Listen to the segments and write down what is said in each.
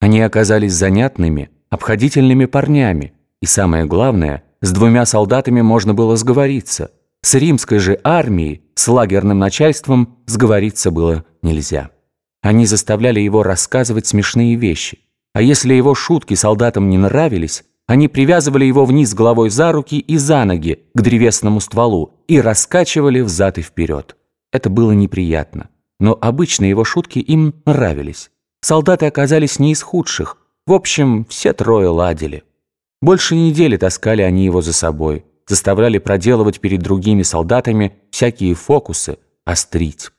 Они оказались занятными, обходительными парнями, и самое главное, с двумя солдатами можно было сговориться. С римской же армией, с лагерным начальством сговориться было нельзя. Они заставляли его рассказывать смешные вещи. А если его шутки солдатам не нравились, они привязывали его вниз головой за руки и за ноги к древесному стволу и раскачивали взад и вперед. Это было неприятно. Но обычно его шутки им нравились. Солдаты оказались не из худших. В общем, все трое ладили. Больше недели таскали они его за собой, заставляли проделывать перед другими солдатами всякие фокусы, острить.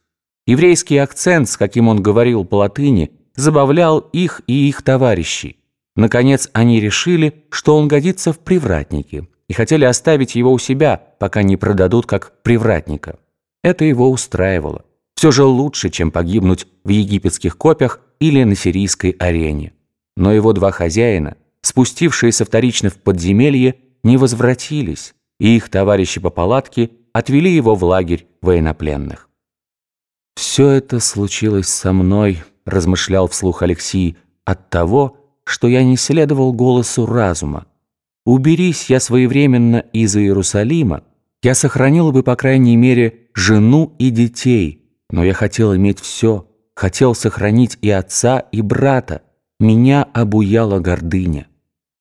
Еврейский акцент, с каким он говорил по латыни, забавлял их и их товарищей. Наконец они решили, что он годится в привратники, и хотели оставить его у себя, пока не продадут как привратника. Это его устраивало. Все же лучше, чем погибнуть в египетских копях или на сирийской арене. Но его два хозяина, спустившиеся вторично в подземелье, не возвратились, и их товарищи по палатке отвели его в лагерь военнопленных. «Все это случилось со мной», – размышлял вслух Алексей, – «от того, что я не следовал голосу разума. Уберись я своевременно из Иерусалима, я сохранил бы, по крайней мере, жену и детей» Но я хотел иметь все, хотел сохранить и отца, и брата. Меня обуяла гордыня.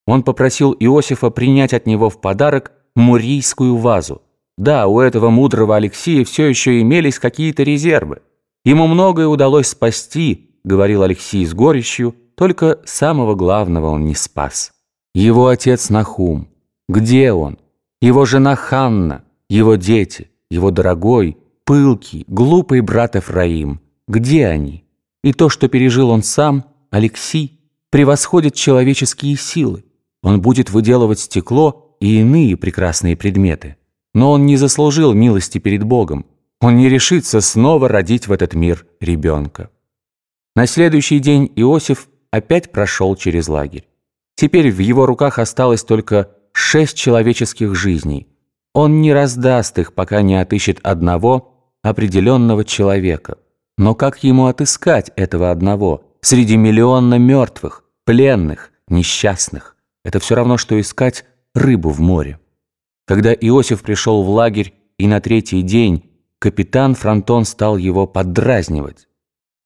Он попросил Иосифа принять от него в подарок мурийскую вазу. Да, у этого мудрого Алексея все еще имелись какие-то резервы. Ему многое удалось спасти, говорил Алексей с горечью, только самого главного он не спас. Его отец Нахум. Где он? Его жена Ханна, его дети, его дорогой, пылкий, глупый брат Эфраим. Где они? И то, что пережил он сам, Алексей, превосходит человеческие силы. Он будет выделывать стекло и иные прекрасные предметы. Но он не заслужил милости перед Богом. Он не решится снова родить в этот мир ребенка. На следующий день Иосиф опять прошел через лагерь. Теперь в его руках осталось только шесть человеческих жизней. Он не раздаст их, пока не отыщет одного, определенного человека. Но как ему отыскать этого одного среди миллиона мертвых, пленных, несчастных? Это все равно, что искать рыбу в море. Когда Иосиф пришел в лагерь, и на третий день капитан Фронтон стал его поддразнивать.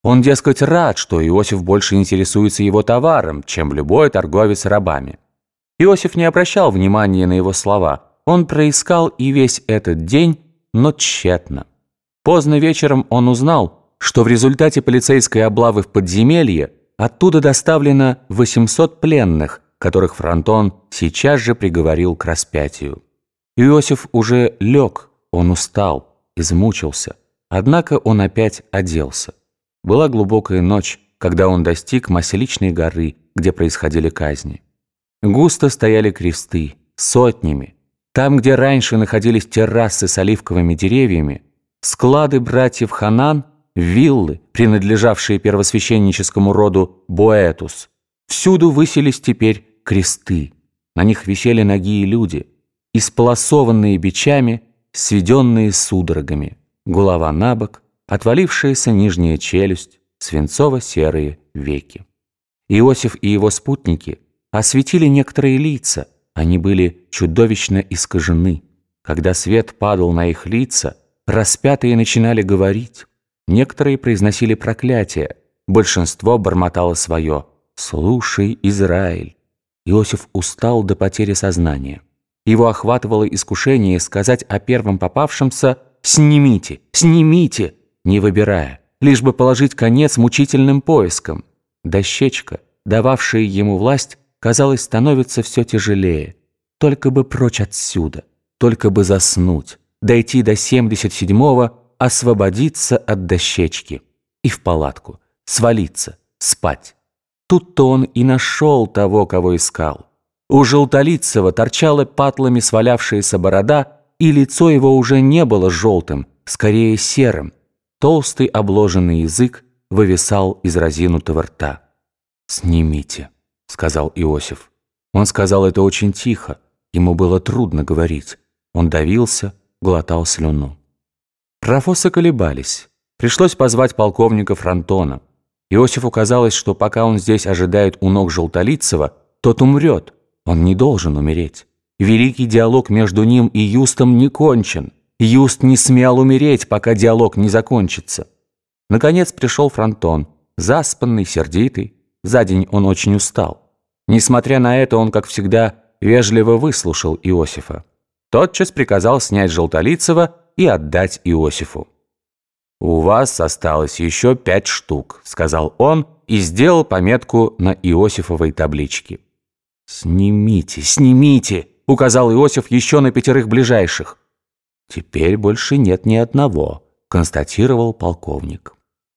Он, дескать, рад, что Иосиф больше интересуется его товаром, чем любой торговец рабами. Иосиф не обращал внимания на его слова. Он проискал и весь этот день, но тщетно. Поздно вечером он узнал, что в результате полицейской облавы в подземелье оттуда доставлено 800 пленных, которых Фронтон сейчас же приговорил к распятию. Иосиф уже лег, он устал, измучился, однако он опять оделся. Была глубокая ночь, когда он достиг Маселичной горы, где происходили казни. Густо стояли кресты, сотнями. Там, где раньше находились террасы с оливковыми деревьями, Склады братьев Ханан, виллы, принадлежавшие первосвященническому роду Боэтус, всюду высились теперь кресты. На них висели ноги и люди, исполосованные бичами, сведенные судорогами, голова на бок, отвалившаяся нижняя челюсть, свинцово-серые веки. Иосиф и его спутники осветили некоторые лица, они были чудовищно искажены. Когда свет падал на их лица – Распятые начинали говорить, некоторые произносили проклятие, большинство бормотало свое «Слушай, Израиль». Иосиф устал до потери сознания. Его охватывало искушение сказать о первом попавшемся «Снимите! Снимите!», не выбирая, лишь бы положить конец мучительным поискам. Дощечка, дававшая ему власть, казалось, становится все тяжелее. Только бы прочь отсюда, только бы заснуть дойти до 77-го, освободиться от дощечки и в палатку, свалиться, спать. Тут-то он и нашел того, кого искал. У Желтолицева торчала патлами свалявшаяся борода, и лицо его уже не было желтым, скорее серым. Толстый обложенный язык вывисал из разинутого рта. «Снимите», — сказал Иосиф. Он сказал это очень тихо, ему было трудно говорить. Он давился, глотал слюну. Трафосы колебались. Пришлось позвать полковника Фронтона. Иосифу казалось, что пока он здесь ожидает у ног Желтолицева, тот умрет. Он не должен умереть. Великий диалог между ним и Юстом не кончен. Юст не смел умереть, пока диалог не закончится. Наконец пришел Фронтон, заспанный, сердитый. За день он очень устал. Несмотря на это, он, как всегда, вежливо выслушал Иосифа. Тотчас приказал снять Желтолицева и отдать Иосифу. «У вас осталось еще пять штук», — сказал он и сделал пометку на Иосифовой табличке. «Снимите, снимите!» — указал Иосиф еще на пятерых ближайших. «Теперь больше нет ни одного», — констатировал полковник.